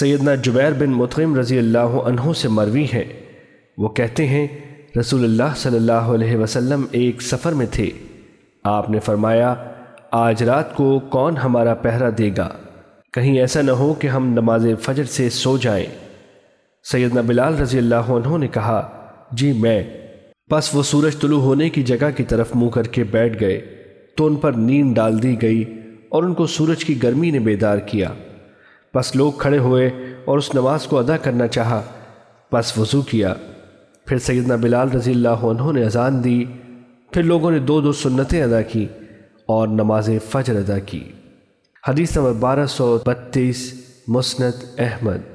سیدنا جبیر بن مطعم رضی اللہ عنہ سے مروی ہے۔ وہ کہتے ہیں، رسول اللہ صلی اللہ علیہ وسلم ایک سفر میں تھے۔ آپ نے فرمایا، آج رات کو کون ہمارا پہرا دے گا؟ کہیں ایسا نہ ہو کہ ہم نماز فجر سے سو جائیں۔ سیدنا بلال رضی اللہ عنہ نے کہا جی میں۔ پس وہ سورج طلوع ہونے کی جگہ کی طرف منہ کر کے بیٹھ گئے۔ تو ان پر نیند ڈال دی گئی اور ان کو سورج کی گرمی نے بیدار کیا۔ پس لوگ کھڑے ہوئے اور اس نماز کو ادا کرنا چاہا، پس وضو کیا۔ پھر سیدنا بلال رضی اللہ عنہ نے اذان دی، پھر لوگوں نے دو دو سنتیں ادا کی اور نماز فجر ادا کی۔ حدیث نمبر بارہ سو بتیس، مسند احمد۔